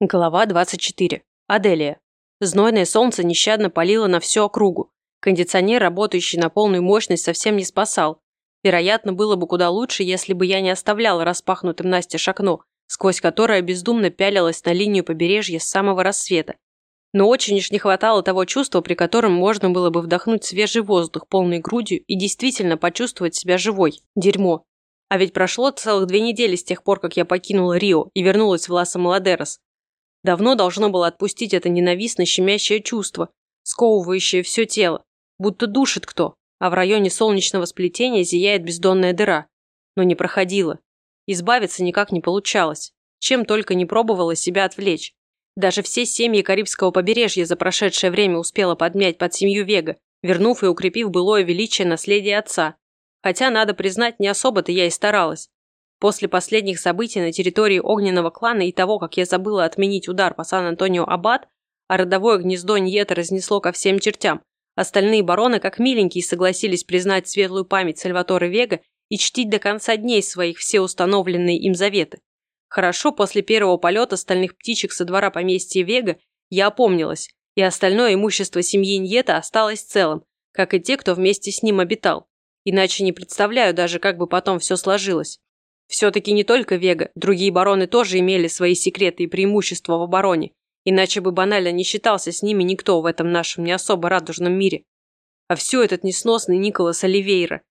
Глава 24. Аделия. Знойное солнце нещадно палило на всю округу. Кондиционер, работающий на полную мощность, совсем не спасал. Вероятно, было бы куда лучше, если бы я не оставляла распахнутым настежь окно, сквозь которое бездумно пялилась на линию побережья с самого рассвета. Но очень уж не хватало того чувства, при котором можно было бы вдохнуть свежий воздух полной грудью и действительно почувствовать себя живой. Дерьмо. А ведь прошло целых две недели с тех пор, как я покинула Рио и вернулась в Ласа-Маладерос. Давно должно было отпустить это ненавистно щемящее чувство, сковывающее все тело, будто душит кто, а в районе солнечного сплетения зияет бездонная дыра. Но не проходила. Избавиться никак не получалось. Чем только не пробовала себя отвлечь. Даже все семьи Карибского побережья за прошедшее время успела подмять под семью Вега, вернув и укрепив былое величие наследия отца. Хотя, надо признать, не особо-то я и старалась. После последних событий на территории огненного клана и того, как я забыла отменить удар по Сан-Антонио Аббат, а родовое гнездо Ньета разнесло ко всем чертям, остальные бароны как миленькие согласились признать светлую память Сальваторе Вега и чтить до конца дней своих все установленные им заветы. Хорошо, после первого полета стальных птичек со двора поместья Вега я опомнилась, и остальное имущество семьи Ньета осталось целым, как и те, кто вместе с ним обитал. Иначе не представляю даже, как бы потом все сложилось. Все-таки не только Вега, другие бароны тоже имели свои секреты и преимущества в обороне, иначе бы банально не считался с ними никто в этом нашем не особо радужном мире. А все этот несносный Николас Оливейра.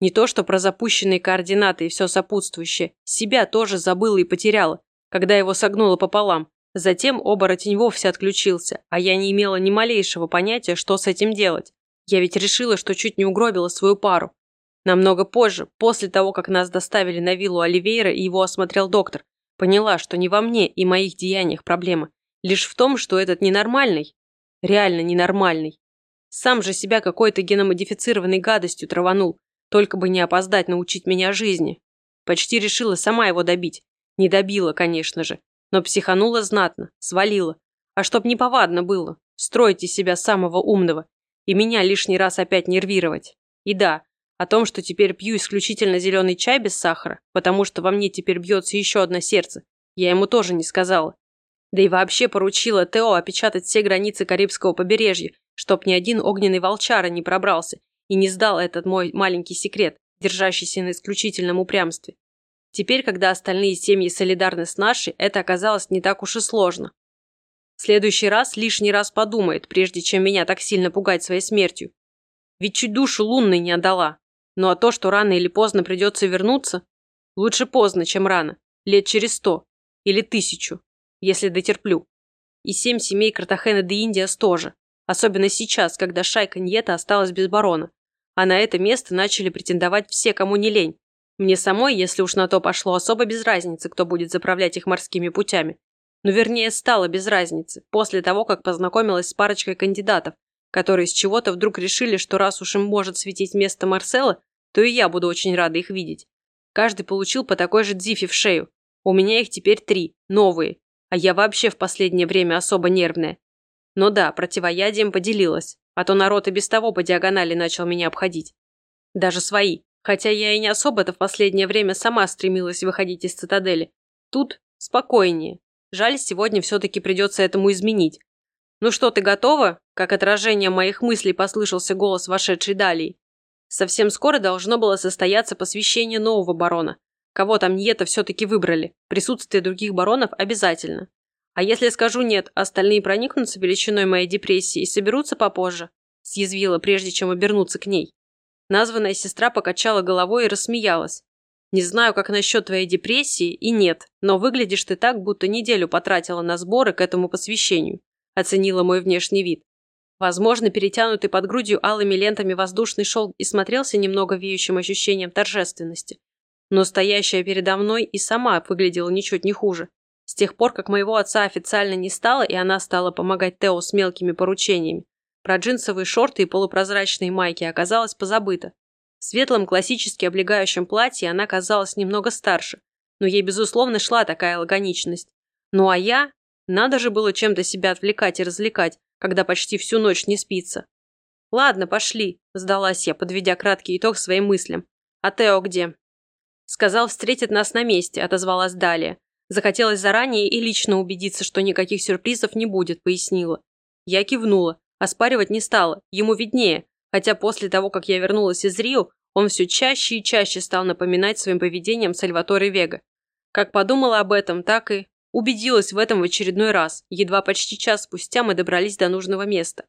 Не то что про запущенные координаты и все сопутствующее, себя тоже забыла и потеряла, когда его согнуло пополам. Затем оборотень вовсе отключился, а я не имела ни малейшего понятия, что с этим делать. Я ведь решила, что чуть не угробила свою пару. Намного позже, после того, как нас доставили на виллу Оливейра и его осмотрел доктор, поняла, что не во мне и моих деяниях проблема, лишь в том, что этот ненормальный, реально ненормальный, сам же себя какой-то геномодифицированной гадостью траванул, только бы не опоздать научить меня жизни. Почти решила сама его добить. Не добила, конечно же, но психанула знатно, свалила. А чтоб не повадно было, строить из себя самого умного и меня лишний раз опять нервировать. И да, о том, что теперь пью исключительно зеленый чай без сахара, потому что во мне теперь бьется еще одно сердце, я ему тоже не сказала. Да и вообще поручила Тео опечатать все границы Карибского побережья, чтоб ни один огненный волчара не пробрался и не сдал этот мой маленький секрет, держащийся на исключительном упрямстве. Теперь, когда остальные семьи солидарны с нашей, это оказалось не так уж и сложно. В следующий раз лишний раз подумает, прежде чем меня так сильно пугать своей смертью. Ведь чуть душу лунной не отдала, ну а то, что рано или поздно придется вернуться, лучше поздно, чем рано, лет через сто или тысячу, если дотерплю. И семь семей Картахена де Индиас тоже, особенно сейчас, когда шайка Ньета осталась без барона. А на это место начали претендовать все, кому не лень. Мне самой, если уж на то пошло, особо без разницы, кто будет заправлять их морскими путями. Но ну, вернее, стало без разницы, после того, как познакомилась с парочкой кандидатов, которые с чего-то вдруг решили, что раз уж им может светить место Марсела, то и я буду очень рада их видеть. Каждый получил по такой же дзифе в шею. У меня их теперь три, новые, а я вообще в последнее время особо нервная. Но да, противоядием поделилась, а то народ и без того по диагонали начал меня обходить. Даже свои, хотя я и не особо-то в последнее время сама стремилась выходить из цитадели. Тут спокойнее. Жаль, сегодня все-таки придется этому изменить. «Ну что, ты готова?» Как отражение моих мыслей послышался голос вошедшей Далии. Совсем скоро должно было состояться посвящение нового барона. Кого там Ньета все-таки выбрали. Присутствие других баронов обязательно. А если скажу нет, остальные проникнутся величиной моей депрессии и соберутся попозже? Съязвила, прежде чем обернуться к ней. Названная сестра покачала головой и рассмеялась. Не знаю, как насчет твоей депрессии, и нет, но выглядишь ты так, будто неделю потратила на сборы к этому посвящению. Оценила мой внешний вид. Возможно, перетянутый под грудью алыми лентами воздушный шелк и смотрелся немного веющим ощущением торжественности. Но стоящая передо мной и сама выглядела ничуть не хуже. С тех пор, как моего отца официально не стало, и она стала помогать Тео с мелкими поручениями, про джинсовые шорты и полупрозрачные майки оказалось позабыто. В светлом классически облегающем платье она казалась немного старше, но ей, безусловно, шла такая лаконичность. Ну а я? Надо же было чем-то себя отвлекать и развлекать, когда почти всю ночь не спится. «Ладно, пошли», – сдалась я, подведя краткий итог своим мыслям. «А Тео где?» «Сказал, встретит нас на месте», – отозвалась Далия. Захотелось заранее и лично убедиться, что никаких сюрпризов не будет, пояснила. Я кивнула, оспаривать не стала, ему виднее, хотя после того, как я вернулась из Рио, он все чаще и чаще стал напоминать своим поведением Сальваторе Вега. Как подумала об этом, так и убедилась в этом в очередной раз. Едва почти час спустя мы добрались до нужного места.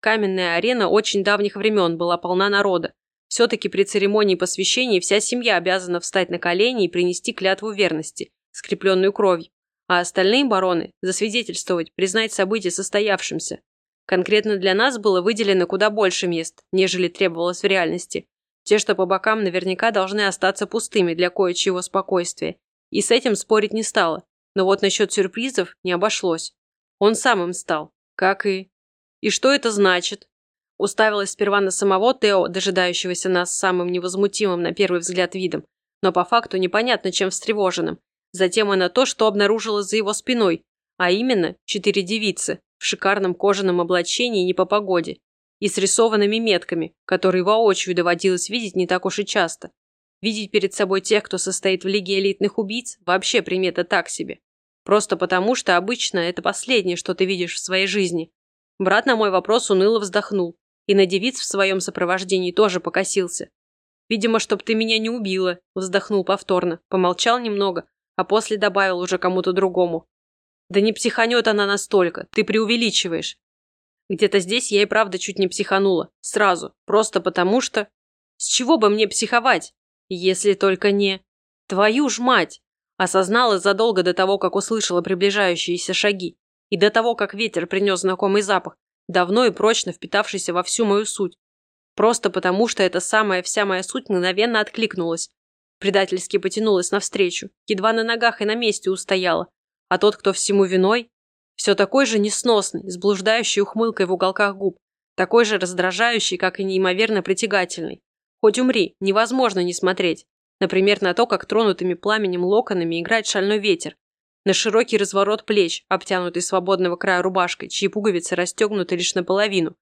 Каменная арена очень давних времен была полна народа. Все-таки при церемонии посвящения вся семья обязана встать на колени и принести клятву верности, скрепленную кровью, а остальные бароны засвидетельствовать, признать событие состоявшимся. Конкретно для нас было выделено куда больше мест, нежели требовалось в реальности. Те, что по бокам, наверняка должны остаться пустыми для кое-чего спокойствия. И с этим спорить не стало. Но вот насчет сюрпризов не обошлось. Он сам им стал. Как и... И что это значит? Уставилась сперва на самого Тео, дожидающегося нас самым невозмутимым на первый взгляд видом, но по факту непонятно чем встревоженным. Затем и на то, что обнаружила за его спиной, а именно четыре девицы в шикарном кожаном облачении не по погоде и с рисованными метками, которые воочию доводилось видеть не так уж и часто. Видеть перед собой тех, кто состоит в Лиге элитных убийц, вообще примета так себе. Просто потому, что обычно это последнее, что ты видишь в своей жизни. Брат на мой вопрос уныло вздохнул и на девиц в своем сопровождении тоже покосился. «Видимо, чтоб ты меня не убила», – вздохнул повторно, помолчал немного, а после добавил уже кому-то другому. «Да не психанет она настолько, ты преувеличиваешь. Где-то здесь я и правда чуть не психанула. Сразу. Просто потому что... С чего бы мне психовать? Если только не... Твою ж мать! Осознала задолго до того, как услышала приближающиеся шаги. И до того, как ветер принес знакомый запах, давно и прочно впитавшийся во всю мою суть. Просто потому, что эта самая вся моя суть мгновенно откликнулась. Предательски потянулась навстречу, едва на ногах и на месте устояла. А тот, кто всему виной, все такой же несносный, с блуждающей ухмылкой в уголках губ, такой же раздражающий, как и неимоверно притягательный. Хоть умри, невозможно не смотреть. Например, на то, как тронутыми пламенем локонами играет шальной ветер. На широкий разворот плеч, обтянутый свободного края рубашкой, чьи пуговицы расстегнуты лишь наполовину.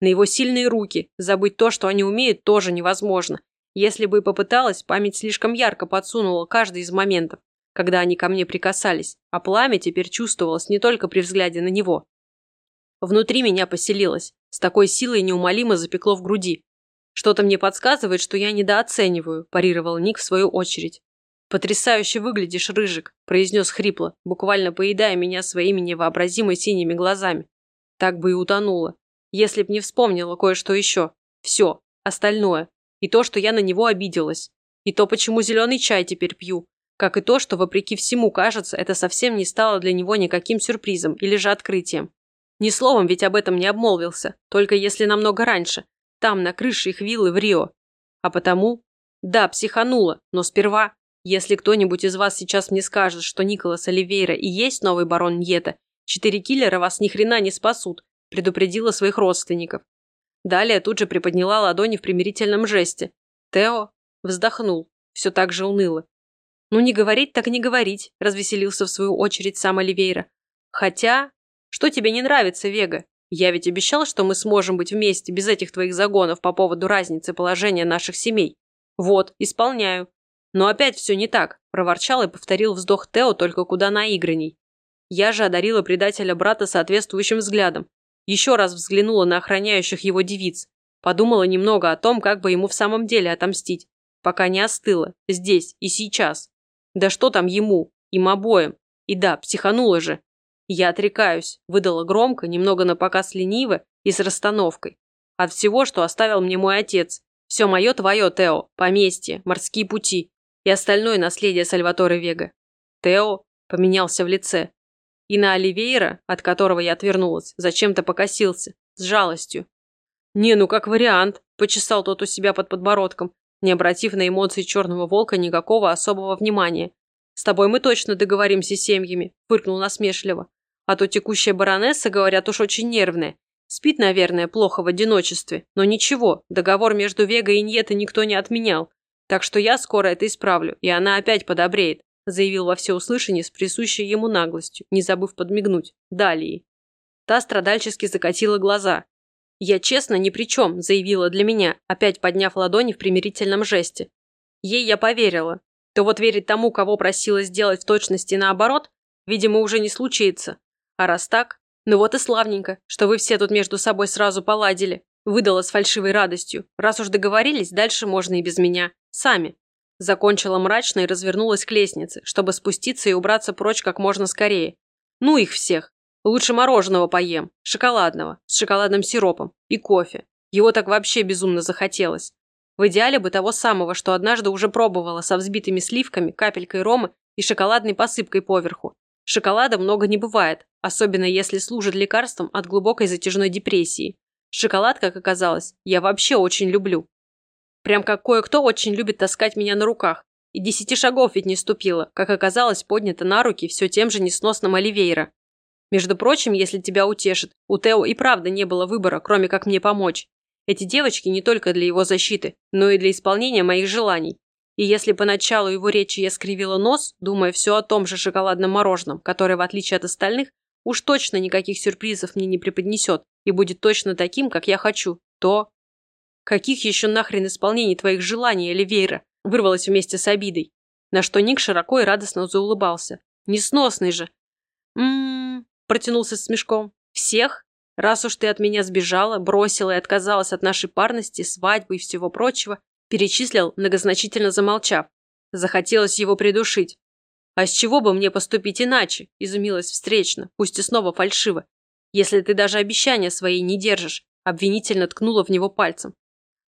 На его сильные руки, забыть то, что они умеют, тоже невозможно. Если бы и попыталась, память слишком ярко подсунула каждый из моментов когда они ко мне прикасались, а пламя теперь чувствовалось не только при взгляде на него. Внутри меня поселилось, с такой силой неумолимо запекло в груди. Что-то мне подсказывает, что я недооцениваю, парировал Ник в свою очередь. «Потрясающе выглядишь, Рыжик», – произнес хрипло, буквально поедая меня своими невообразимо синими глазами. Так бы и утонула. Если б не вспомнила кое-что еще. Все. Остальное. И то, что я на него обиделась. И то, почему зеленый чай теперь пью. Как и то, что, вопреки всему, кажется, это совсем не стало для него никаким сюрпризом или же открытием. Ни словом ведь об этом не обмолвился, только если намного раньше, там, на крыше их виллы в Рио. А потому... Да, психанула, но сперва, если кто-нибудь из вас сейчас мне скажет, что Николас Оливейра и есть новый барон Ньета, четыре киллера вас ни хрена не спасут, предупредила своих родственников. Далее тут же приподняла ладони в примирительном жесте. Тео вздохнул, все так же уныло. «Ну не говорить, так не говорить», – развеселился в свою очередь сам Оливейра. «Хотя... Что тебе не нравится, Вега? Я ведь обещал, что мы сможем быть вместе без этих твоих загонов по поводу разницы положения наших семей. Вот, исполняю. Но опять все не так», – проворчал и повторил вздох Тео только куда наигранней. Я же одарила предателя брата соответствующим взглядом. Еще раз взглянула на охраняющих его девиц. Подумала немного о том, как бы ему в самом деле отомстить. Пока не остыло. Здесь и сейчас. Да что там ему? Им обоим. И да, психанула же. Я отрекаюсь, выдала громко, немного напоказ лениво и с расстановкой. От всего, что оставил мне мой отец. Все мое твое, Тео, поместье, морские пути и остальное наследие Сальваторе Вега. Тео поменялся в лице. И на Оливейра, от которого я отвернулась, зачем-то покосился, с жалостью. «Не, ну как вариант», – почесал тот у себя под подбородком, не обратив на эмоции черного волка никакого особого внимания. «С тобой мы точно договоримся семьями», – фыркнул насмешливо. «А то текущая баронесса, говорят, уж очень нервная. Спит, наверное, плохо в одиночестве. Но ничего, договор между Вегой и Ньетой никто не отменял. Так что я скоро это исправлю, и она опять подобреет», – заявил во всеуслышание с присущей ему наглостью, не забыв подмигнуть. Далее. Та страдальчески закатила глаза, «Я честно ни при чем», – заявила для меня, опять подняв ладони в примирительном жесте. Ей я поверила. то вот верить тому, кого просила сделать в точности наоборот, видимо, уже не случится. А раз так, ну вот и славненько, что вы все тут между собой сразу поладили. Выдала с фальшивой радостью. Раз уж договорились, дальше можно и без меня. Сами. Закончила мрачно и развернулась к лестнице, чтобы спуститься и убраться прочь как можно скорее. Ну их всех. Лучше мороженого поем, шоколадного, с шоколадным сиропом и кофе. Его так вообще безумно захотелось. В идеале бы того самого, что однажды уже пробовала со взбитыми сливками, капелькой ромы и шоколадной посыпкой поверху. Шоколада много не бывает, особенно если служит лекарством от глубокой затяжной депрессии. Шоколад, как оказалось, я вообще очень люблю. Прям как кое-кто очень любит таскать меня на руках. И десяти шагов ведь не ступила, как оказалось, поднята на руки все тем же несносным Оливейра. Между прочим, если тебя утешит, у Тео и правда не было выбора, кроме как мне помочь. Эти девочки не только для его защиты, но и для исполнения моих желаний. И если поначалу его речи я скривила нос, думая все о том же шоколадном мороженом, которое, в отличие от остальных, уж точно никаких сюрпризов мне не преподнесет и будет точно таким, как я хочу, то... Каких еще нахрен исполнений твоих желаний, Оливейра? Вырвалась вместе с обидой. На что Ник широко и радостно заулыбался. Несносный же. Ммм, протянулся с смешком. Всех? Раз уж ты от меня сбежала, бросила и отказалась от нашей парности, свадьбы и всего прочего, перечислил, многозначительно замолчав. Захотелось его придушить. «А с чего бы мне поступить иначе?» – изумилась встречно, пусть и снова фальшиво. «Если ты даже обещания свои не держишь», – обвинительно ткнула в него пальцем.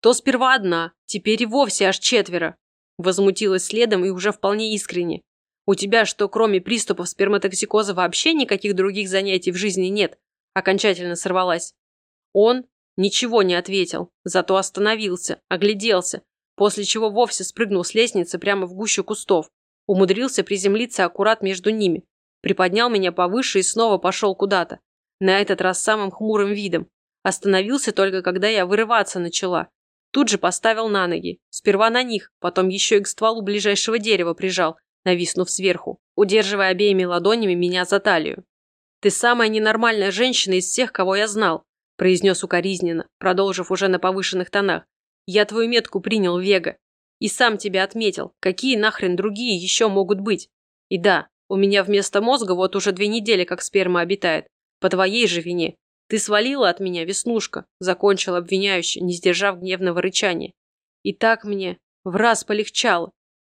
«То сперва одна, теперь и вовсе аж четверо», – возмутилась следом и уже вполне искренне. «У тебя что, кроме приступов сперматоксикоза вообще никаких других занятий в жизни нет?» Окончательно сорвалась. Он ничего не ответил, зато остановился, огляделся, после чего вовсе спрыгнул с лестницы прямо в гущу кустов. Умудрился приземлиться аккурат между ними. Приподнял меня повыше и снова пошел куда-то. На этот раз самым хмурым видом. Остановился только, когда я вырываться начала. Тут же поставил на ноги. Сперва на них, потом еще и к стволу ближайшего дерева прижал, нависнув сверху, удерживая обеими ладонями меня за талию. «Ты самая ненормальная женщина из всех, кого я знал», произнес укоризненно, продолжив уже на повышенных тонах. «Я твою метку принял, Вега. И сам тебя отметил, какие нахрен другие еще могут быть. И да, у меня вместо мозга вот уже две недели как сперма обитает. По твоей же вине. Ты свалила от меня, Веснушка, закончил обвиняюще, не сдержав гневного рычания. И так мне в раз полегчало.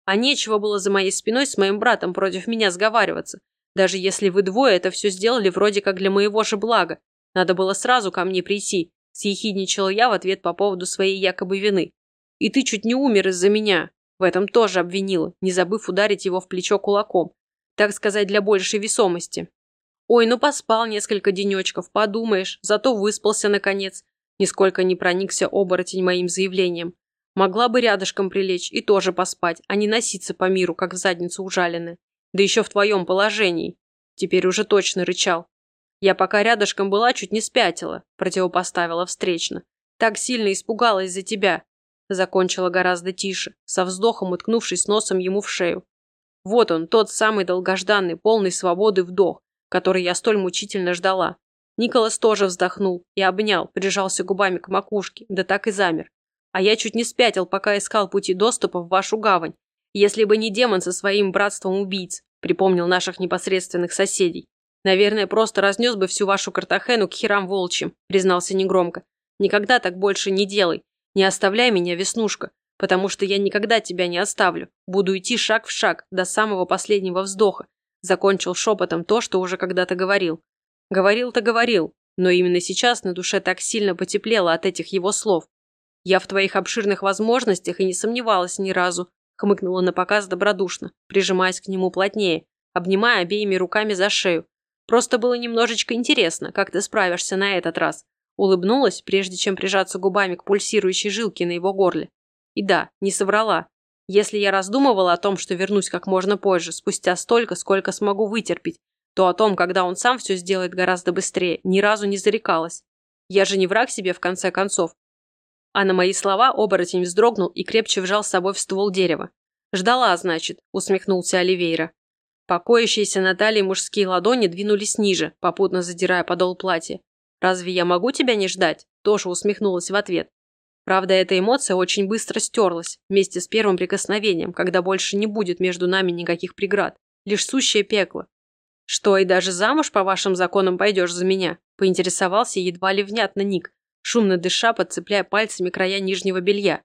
А нечего было за моей спиной с моим братом против меня сговариваться. Даже если вы двое это все сделали вроде как для моего же блага. Надо было сразу ко мне прийти. Съехидничала я в ответ по поводу своей якобы вины. И ты чуть не умер из-за меня. В этом тоже обвинила, не забыв ударить его в плечо кулаком. Так сказать, для большей весомости. Ой, ну поспал несколько денечков, подумаешь, зато выспался наконец. Нисколько не проникся оборотень моим заявлением. Могла бы рядышком прилечь и тоже поспать, а не носиться по миру, как в задницу ужаленная. Да еще в твоем положении. Теперь уже точно рычал. Я пока рядышком была, чуть не спятила, противопоставила встречно. Так сильно испугалась за тебя. Закончила гораздо тише, со вздохом уткнувшись носом ему в шею. Вот он, тот самый долгожданный, полный свободы вдох, который я столь мучительно ждала. Николас тоже вздохнул и обнял, прижался губами к макушке, да так и замер. А я чуть не спятил, пока искал пути доступа в вашу гавань. Если бы не демон со своим братством убийц, припомнил наших непосредственных соседей. Наверное, просто разнес бы всю вашу Картахену к херам волчьим, признался негромко. Никогда так больше не делай. Не оставляй меня, Веснушка, потому что я никогда тебя не оставлю. Буду идти шаг в шаг до самого последнего вздоха. Закончил шепотом то, что уже когда-то говорил. Говорил-то говорил, но именно сейчас на душе так сильно потеплело от этих его слов. Я в твоих обширных возможностях и не сомневалась ни разу, хмыкнула на показ добродушно, прижимаясь к нему плотнее, обнимая обеими руками за шею. Просто было немножечко интересно, как ты справишься на этот раз. Улыбнулась, прежде чем прижаться губами к пульсирующей жилке на его горле. И да, не соврала. Если я раздумывала о том, что вернусь как можно позже, спустя столько, сколько смогу вытерпеть, то о том, когда он сам все сделает гораздо быстрее, ни разу не зарекалась. Я же не враг себе, в конце концов. А на мои слова оборотень вздрогнул и крепче вжал с собой в ствол дерева. «Ждала, значит», — усмехнулся Оливейра. Покоящиеся на талии мужские ладони двинулись ниже, попутно задирая подол платья. «Разве я могу тебя не ждать?» Тоже усмехнулась в ответ. Правда, эта эмоция очень быстро стерлась вместе с первым прикосновением, когда больше не будет между нами никаких преград, лишь сущее пекло. «Что, и даже замуж по вашим законам пойдешь за меня?» – поинтересовался едва ли внятно Ник, шумно дыша, подцепляя пальцами края нижнего белья.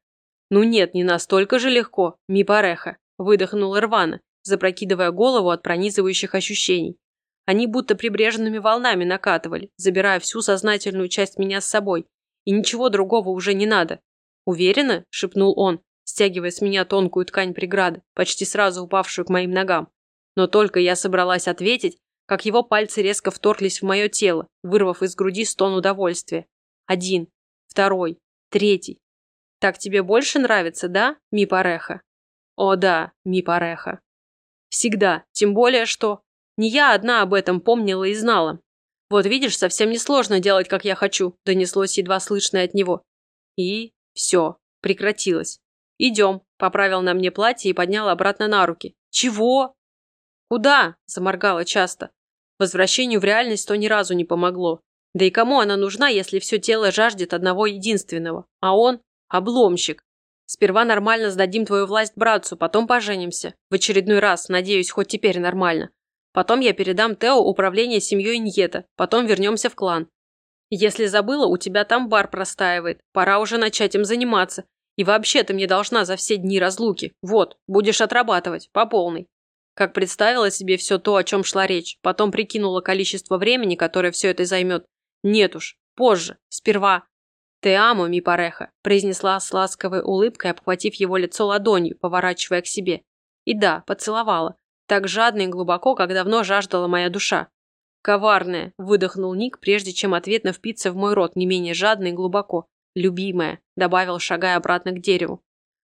«Ну нет, не настолько же легко, ми пареха», – выдохнул Ирвана, запрокидывая голову от пронизывающих ощущений. Они будто прибрежными волнами накатывали, забирая всю сознательную часть меня с собой, и ничего другого уже не надо. «Уверена?» – шепнул он, стягивая с меня тонкую ткань преграды, почти сразу упавшую к моим ногам. Но только я собралась ответить, как его пальцы резко вторглись в мое тело, вырвав из груди стон удовольствия. Один, второй, третий. «Так тебе больше нравится, да, ми пареха?» «О да, ми пареха». Всегда, тем более, что... Не я одна об этом помнила и знала. «Вот видишь, совсем несложно делать, как я хочу», – донеслось едва слышно от него. И все, прекратилось. «Идем», – поправил на мне платье и поднял обратно на руки. «Чего?» «Куда?» – заморгала часто. Возвращению в реальность то ни разу не помогло. Да и кому она нужна, если все тело жаждет одного единственного? А он – обломщик. Сперва нормально сдадим твою власть братцу, потом поженимся. В очередной раз, надеюсь, хоть теперь нормально. Потом я передам Тео управление семьей Ньета, потом вернемся в клан. Если забыла, у тебя там бар простаивает. Пора уже начать им заниматься. И вообще ты мне должна за все дни разлуки. Вот, будешь отрабатывать, по полной. Как представила себе все то, о чем шла речь, потом прикинула количество времени, которое все это займет. Нет уж, позже, сперва. «Те амо, ми пареха», – произнесла с ласковой улыбкой, обхватив его лицо ладонью, поворачивая к себе. И да, поцеловала. Так жадно и глубоко, как давно жаждала моя душа. «Коварная», – выдохнул Ник, прежде чем ответно впиться в мой рот не менее жадно и глубоко. «Любимая», – добавил, шагая обратно к дереву.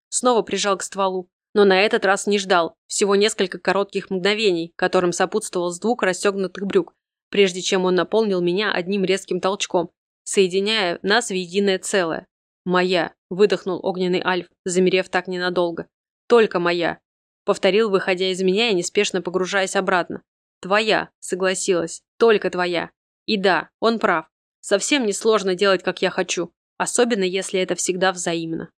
Снова прижал к стволу, но на этот раз не ждал. Всего несколько коротких мгновений, которым сопутствовал звук расстегнутых брюк, прежде чем он наполнил меня одним резким толчком, соединяя нас в единое целое. «Моя», – выдохнул огненный Альф, замерев так ненадолго. «Только моя. Повторил, выходя из меня и неспешно погружаясь обратно. «Твоя», — согласилась, — «только твоя». И да, он прав. Совсем не сложно делать, как я хочу, особенно если это всегда взаимно.